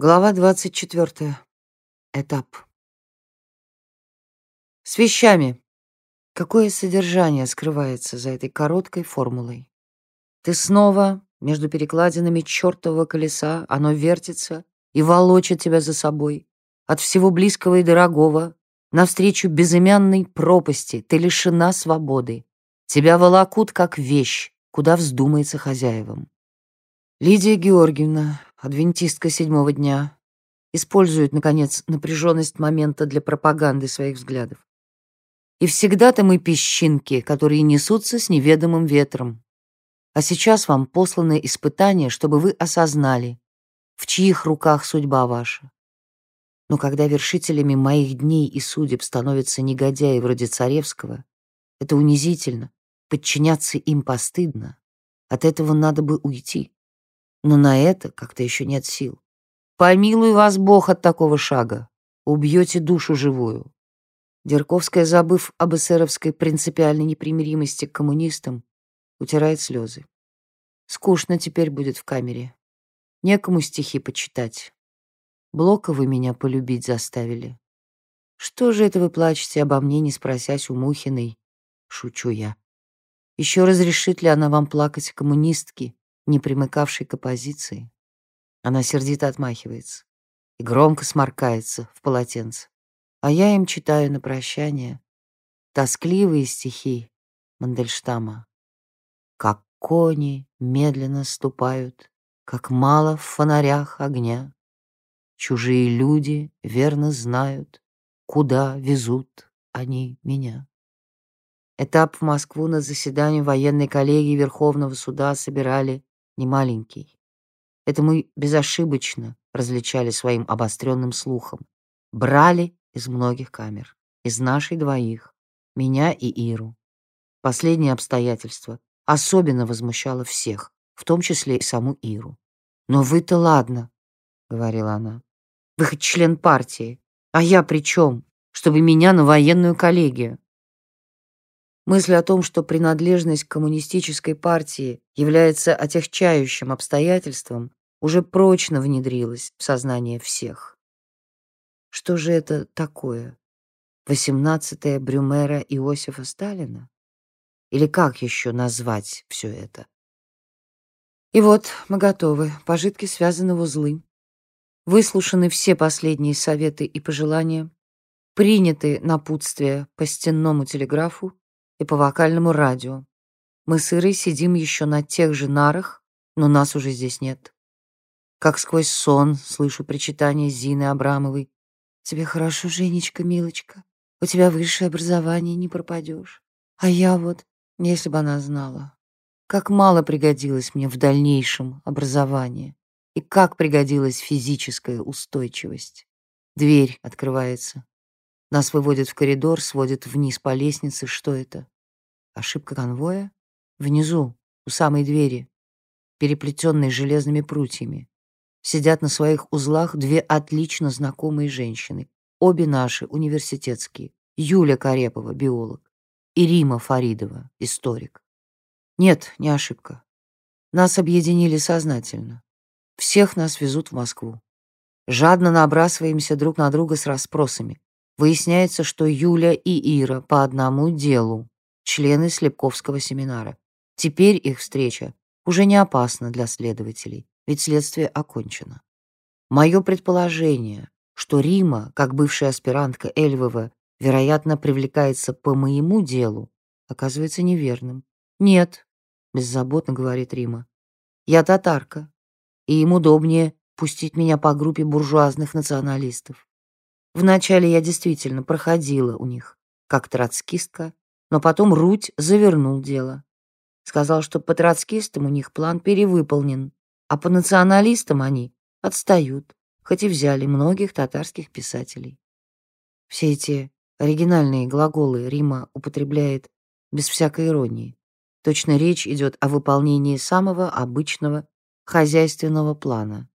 Глава 24. Этап. С вещами. Какое содержание скрывается за этой короткой формулой? Ты снова между перекладинами чертового колеса, оно вертится и волочит тебя за собой. От всего близкого и дорогого, навстречу безымянной пропасти, ты лишена свободы. Тебя волокут как вещь, куда вздумается хозяевам. Лидия Георгиевна, адвентистка седьмого дня, использует, наконец, напряженность момента для пропаганды своих взглядов. И всегда-то мы песчинки, которые несутся с неведомым ветром. А сейчас вам посланы испытания, чтобы вы осознали, в чьих руках судьба ваша. Но когда вершителями моих дней и судеб становятся негодяи вроде Царевского, это унизительно, подчиняться им постыдно. От этого надо бы уйти но на это как-то еще нет сил. Помилуй вас Бог от такого шага. Убьете душу живую. Дерковская, забыв об эсеровской принципиальной непримиримости к коммунистам, утирает слезы. Скучно теперь будет в камере. Некому стихи почитать. Блока вы меня полюбить заставили. Что же это вы плачете обо мне, не спросясь у Мухиной? Шучу я. Еще разрешит ли она вам плакать коммунистки, не примыкавшей к оппозиции. Она сердито отмахивается и громко сморкается в полотенце. А я им читаю на прощание тоскливые стихи Мандельштама. Как кони медленно ступают, как мало в фонарях огня. Чужие люди верно знают, куда везут они меня. Этап в Москву на заседании военной коллегии Верховного суда собирали не маленький. Это мы безошибочно различали своим обостренным слухом. Брали из многих камер, из нашей двоих, меня и Иру. Последнее обстоятельство особенно возмущало всех, в том числе и саму Иру. «Но вы-то ладно», — говорила она. «Вы хоть член партии, а я при чем, чтобы меня на военную коллегию?» Мысль о том, что принадлежность к коммунистической партии является отягчающим обстоятельством, уже прочно внедрилась в сознание всех. Что же это такое? Восемнадцатое Брюмера Иосифа Сталина? Или как еще назвать все это? И вот мы готовы, пожитки связаны в узлы. Выслушаны все последние советы и пожелания, приняты напутствия по стенному телеграфу, и по вокальному радио. Мы с Ирой сидим еще на тех же нарах, но нас уже здесь нет. Как сквозь сон слышу причитание Зины Абрамовой. «Тебе хорошо, Женечка, милочка. У тебя высшее образование, не пропадешь. А я вот, если бы она знала, как мало пригодилось мне в дальнейшем образование и как пригодилась физическая устойчивость. Дверь открывается. Нас выводят в коридор, сводят вниз по лестнице. Что это? Ошибка конвоя? Внизу, у самой двери, переплетенной железными прутьями, сидят на своих узлах две отлично знакомые женщины. Обе наши, университетские. Юля Карепова, биолог, и Рима Фаридова, историк. Нет, не ошибка. Нас объединили сознательно. Всех нас везут в Москву. Жадно набрасываемся друг на друга с расспросами. Выясняется, что Юля и Ира по одному делу, члены Слепковского семинара. Теперь их встреча уже не опасна для следователей, ведь следствие окончено. Мое предположение, что Рима, как бывшая аспирантка Эльвова, вероятно, привлекается по моему делу, оказывается неверным. «Нет», — беззаботно говорит Рима, — «я татарка, и им удобнее пустить меня по группе буржуазных националистов. Вначале я действительно проходила у них, как троцкистка, но потом Руть завернул дело. Сказал, что по троцкистам у них план перевыполнен, а по националистам они отстают, хоть и взяли многих татарских писателей. Все эти оригинальные глаголы Рима употребляет без всякой иронии. Точно речь идет о выполнении самого обычного хозяйственного плана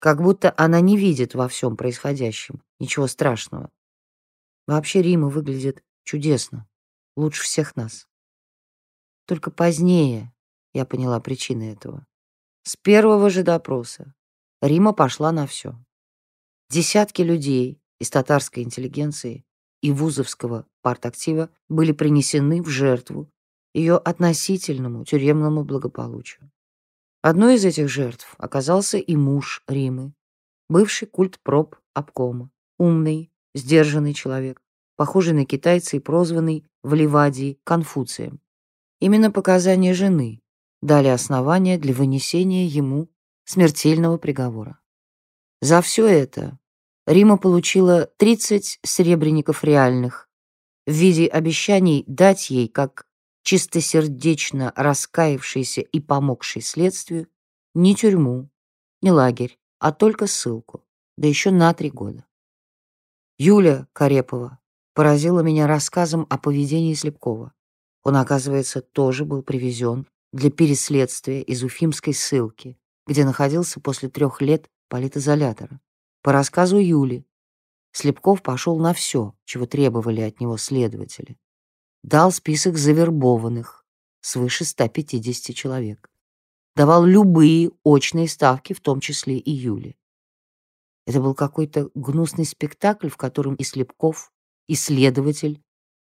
как будто она не видит во всем происходящем ничего страшного. Вообще Рима выглядит чудесно, лучше всех нас. Только позднее я поняла причины этого. С первого же допроса, Рима пошла на все. Десятки людей из татарской интеллигенции и вузовского партактива были принесены в жертву ее относительному тюремному благополучию. Одной из этих жертв оказался и муж Римы, бывший культпроп обкома, умный, сдержанный человек, похожий на китайца и прозванный в Ливадии Конфуцием. Именно показания жены дали основания для вынесения ему смертельного приговора. За все это Рима получила 30 серебряников реальных в виде обещаний дать ей, как чистосердечно раскаявшейся и помогшей следствию, не тюрьму, не лагерь, а только ссылку, да еще на три года. Юля Карепова поразила меня рассказом о поведении Слепкова. Он, оказывается, тоже был привезен для переследствия из Уфимской ссылки, где находился после трех лет политизолятора. По рассказу Юли, Слепков пошел на все, чего требовали от него следователи. Дал список завербованных, свыше 150 человек. Давал любые очные ставки, в том числе и Юли. Это был какой-то гнусный спектакль, в котором и Слепков, и следователь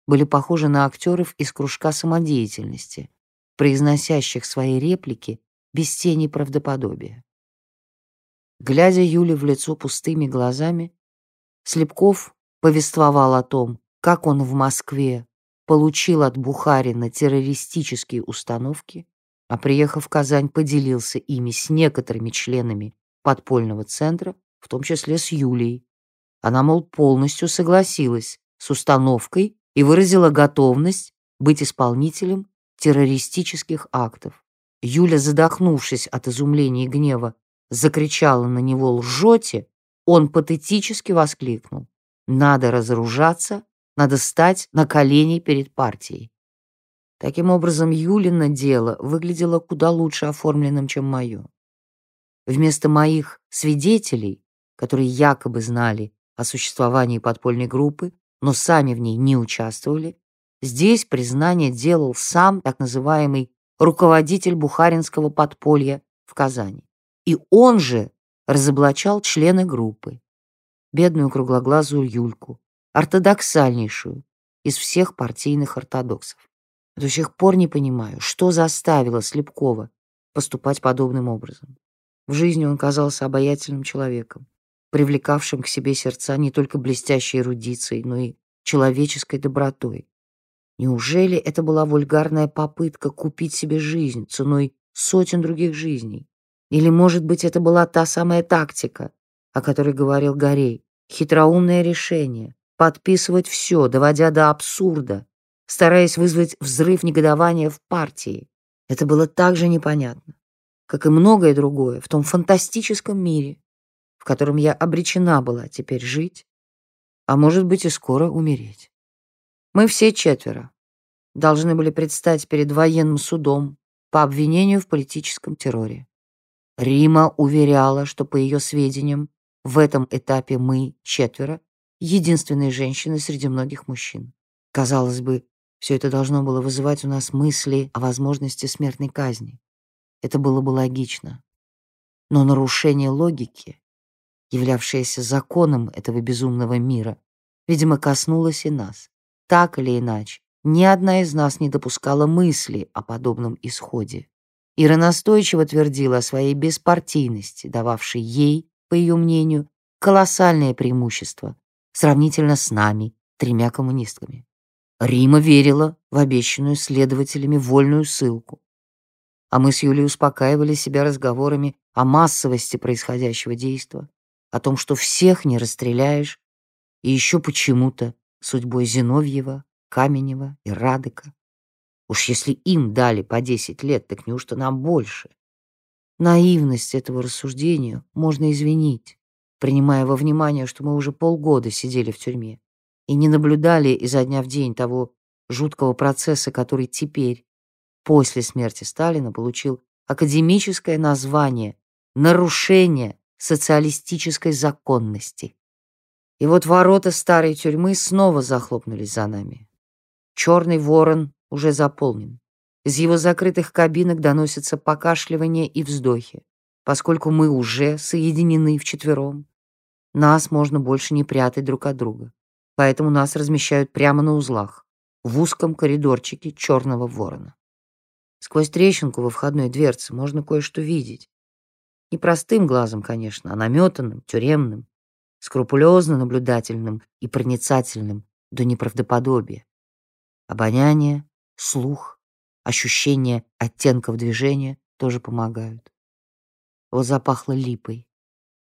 были похожи на актеров из кружка самодеятельности, произносящих свои реплики без тени правдоподобия. Глядя Юле в лицо пустыми глазами, Слепков повествовал о том, как он в Москве получил от Бухарина террористические установки, а приехав в Казань, поделился ими с некоторыми членами подпольного центра, в том числе с Юлией. Она, мол, полностью согласилась с установкой и выразила готовность быть исполнителем террористических актов. Юля, задохнувшись от изумления и гнева, закричала на него «Лжете!», он патетически воскликнул «Надо разоружаться, надо стать на колени перед партией». Таким образом, Юлина дело выглядело куда лучше оформленным, чем мое. Вместо моих свидетелей, которые якобы знали о существовании подпольной группы, но сами в ней не участвовали, здесь признание делал сам так называемый руководитель бухаринского подполья в Казани. И он же разоблачал члены группы. Бедную круглоглазую Юльку, ортодоксальнейшую из всех партийных ортодоксов. До сих пор не понимаю, что заставило Слепкова поступать подобным образом. В жизни он казался обаятельным человеком, привлекавшим к себе сердца не только блестящей эрудицией, но и человеческой добротой. Неужели это была вульгарная попытка купить себе жизнь ценой сотен других жизней? Или, может быть, это была та самая тактика, о которой говорил Горей, хитроумное решение, подписывать все, доводя до абсурда, стараясь вызвать взрыв негодования в партии. Это было так же непонятно, как и многое другое в том фантастическом мире, в котором я обречена была теперь жить, а может быть и скоро умереть. Мы все четверо должны были предстать перед военным судом по обвинению в политическом терроре. Рима уверяла, что, по ее сведениям, в этом этапе мы, четверо, единственные женщины среди многих мужчин. Казалось бы, все это должно было вызывать у нас мысли о возможности смертной казни. Это было бы логично. Но нарушение логики, являвшееся законом этого безумного мира, видимо, коснулось и нас. Так или иначе, ни одна из нас не допускала мысли о подобном исходе. Ира настойчиво твердила о своей беспартийности, дававшей ей, по ее мнению, колоссальное преимущество сравнительно с нами, тремя коммунистками. Рима верила в обещанную следователями вольную ссылку. А мы с Юлей успокаивали себя разговорами о массовости происходящего действа, о том, что всех не расстреляешь, и еще почему-то судьбой Зиновьева, Каменева и Радыка. Уж если им дали по 10 лет, так неужто нам больше? Наивность этого рассуждения можно извинить, принимая во внимание, что мы уже полгода сидели в тюрьме и не наблюдали изо дня в день того жуткого процесса, который теперь, после смерти Сталина, получил академическое название «Нарушение социалистической законности». И вот ворота старой тюрьмы снова захлопнулись за нами. Черный ворон уже заполнен. Из его закрытых кабинок доносятся покашливания и вздохи. поскольку мы уже соединены вчетвером. Нас можно больше не прятать друг от друга, поэтому нас размещают прямо на узлах, в узком коридорчике черного ворона. Сквозь трещинку во входной дверце можно кое-что видеть. Не простым глазом, конечно, а наметанным, тюремным, скрупулезно наблюдательным и проницательным до неправдоподобия. Обоняние, слух, ощущение оттенков движения тоже помогают. Вот запахло липой.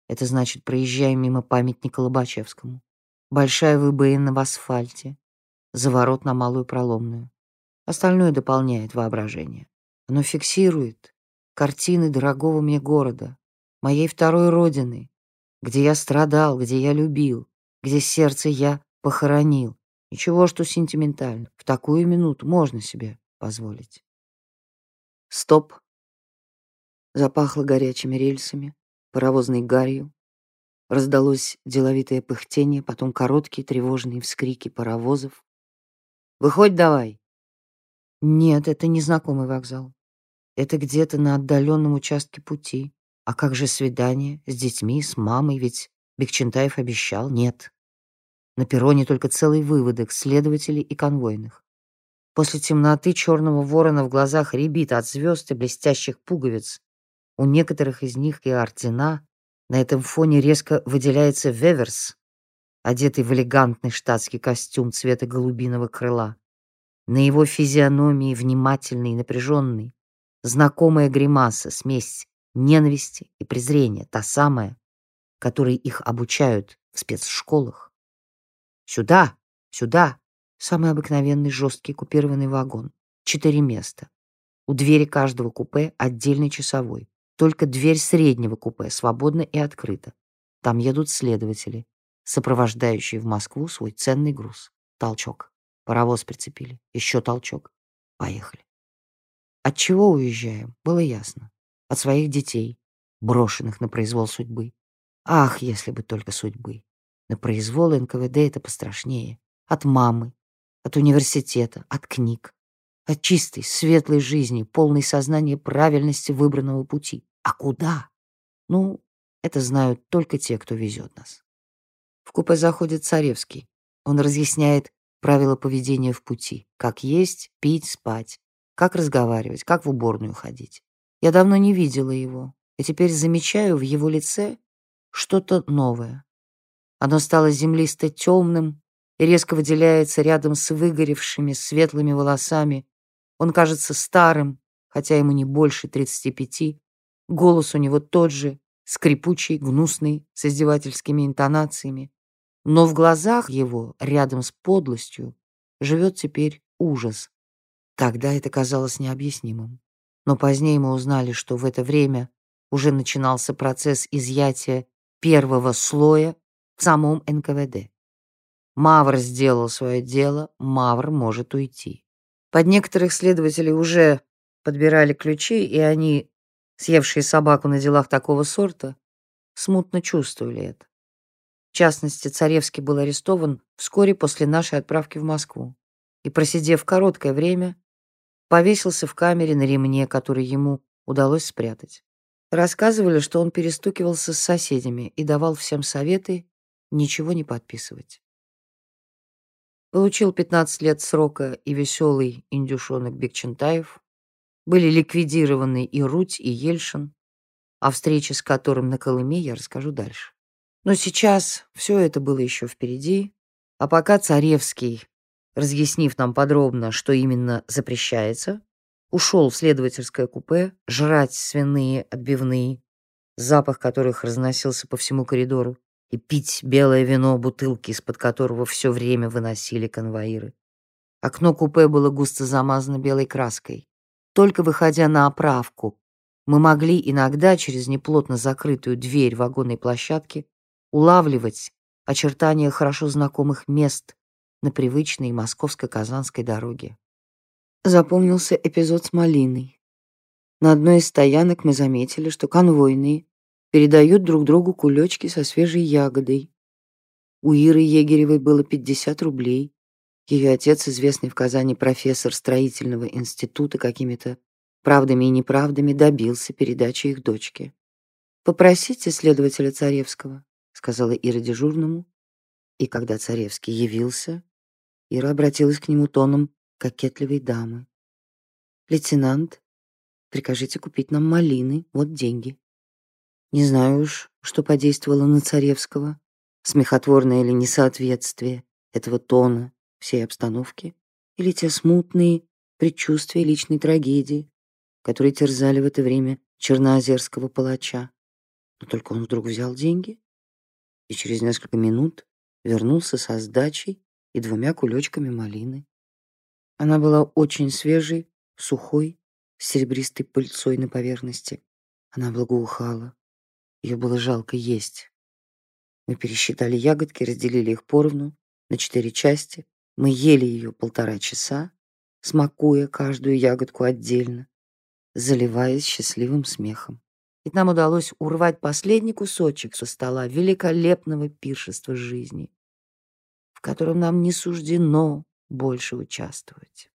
Это значит, проезжаем мимо памятника Лобачевскому. Большая выбоина в асфальте, заворот на малую проломную. Остальное дополняет воображение. Оно фиксирует картины дорогого мне города, моей второй родины, где я страдал, где я любил, где сердце я похоронил. Ничего, что сентиментально. В такую минуту можно себе позволить. Стоп. Запахло горячими рельсами, паровозной гарью. Раздалось деловитое пыхтение, потом короткие тревожные вскрики паровозов. «Выходь давай!» Нет, это не знакомый вокзал. Это где-то на отдаленном участке пути. А как же свидание с детьми, с мамой? Ведь Бекчентаев обещал. Нет. На перроне только целый выводок следователей и конвойных. После темноты черного ворона в глазах рябит от звезд и блестящих пуговиц. У некоторых из них и ордена. На этом фоне резко выделяется Веверс, одетый в элегантный штатский костюм цвета голубиного крыла. На его физиономии внимательный и напряженный, знакомая гримаса, смесь ненависти и презрения, та самая, которой их обучают в спецшколах. «Сюда! Сюда!» Самый обыкновенный жесткий купированный вагон. Четыре места. У двери каждого купе отдельный часовой. Только дверь среднего купе свободна и открыта. Там едут следователи, сопровождающие в Москву свой ценный груз. Толчок. Паровоз прицепили. Еще толчок. Поехали. От чего уезжаем, было ясно. От своих детей, брошенных на произвол судьбы. Ах, если бы только судьбы. На произвол НКВД это пострашнее. От мамы, от университета, от книг, от чистой, светлой жизни, полной сознания правильности выбранного пути. А куда? Ну, это знают только те, кто везет нас. В купе заходит Царевский. Он разъясняет правила поведения в пути. Как есть, пить, спать. Как разговаривать, как в уборную ходить. Я давно не видела его, и теперь замечаю в его лице что-то новое. Оно стало землисто-темным, и резко выделяется рядом с выгоревшими светлыми волосами. Он кажется старым, хотя ему не больше 35. Голос у него тот же, скрипучий, гнусный, с издевательскими интонациями. Но в глазах его, рядом с подлостью, живет теперь ужас. Тогда это казалось необъяснимым. Но позднее мы узнали, что в это время уже начинался процесс изъятия первого слоя в самом НКВД. Мавр сделал свое дело, Мавр может уйти. Под некоторых следователей уже подбирали ключи, и они, съевшие собаку на делах такого сорта, смутно чувствовали это. В частности, Царевский был арестован вскоре после нашей отправки в Москву и, просидев короткое время, повесился в камере на ремне, который ему удалось спрятать. Рассказывали, что он перестукивался с соседями и давал всем советы ничего не подписывать. Получил 15 лет срока и веселый индюшонок Бекчентаев. Были ликвидированы и Руть, и Ельшин, о встрече с которым на Колыме я расскажу дальше. Но сейчас все это было еще впереди, а пока Царевский, разъяснив нам подробно, что именно запрещается, ушел в следовательское купе жрать свиные отбивные, запах которых разносился по всему коридору, и пить белое вино бутылки, из-под которого все время выносили конвоиры. Окно купе было густо замазано белой краской. Только выходя на оправку, мы могли иногда через неплотно закрытую дверь вагонной площадки улавливать очертания хорошо знакомых мест на привычной московско-казанской дороге. Запомнился эпизод с малиной. На одной из стоянок мы заметили, что конвойные передают друг другу кулечки со свежей ягодой. У Иры Егеревой было 50 рублей. Ее отец, известный в Казани профессор строительного института, какими-то правдами и неправдами добился передачи их дочке. «Попросите следователя Царевского», — сказала Ира дежурному. И когда Царевский явился, Ира обратилась к нему тоном кокетливой дамы. «Лейтенант, прикажите купить нам малины, вот деньги». Не знаю уж, что подействовало на Царевского, смехотворное или несоответствие этого тона всей обстановки, или те смутные предчувствия личной трагедии, которые терзали в это время черноозерского палача. Но только он вдруг взял деньги и через несколько минут вернулся со сдачей и двумя кулечками малины. Она была очень свежей, сухой, с серебристой пыльцой на поверхности. Она благоухала. Ее было жалко есть. Мы пересчитали ягодки, разделили их поровну на четыре части. Мы ели ее полтора часа, смакуя каждую ягодку отдельно, заливаясь счастливым смехом. Ведь нам удалось урвать последний кусочек со стола великолепного пиршества жизни, в котором нам не суждено больше участвовать.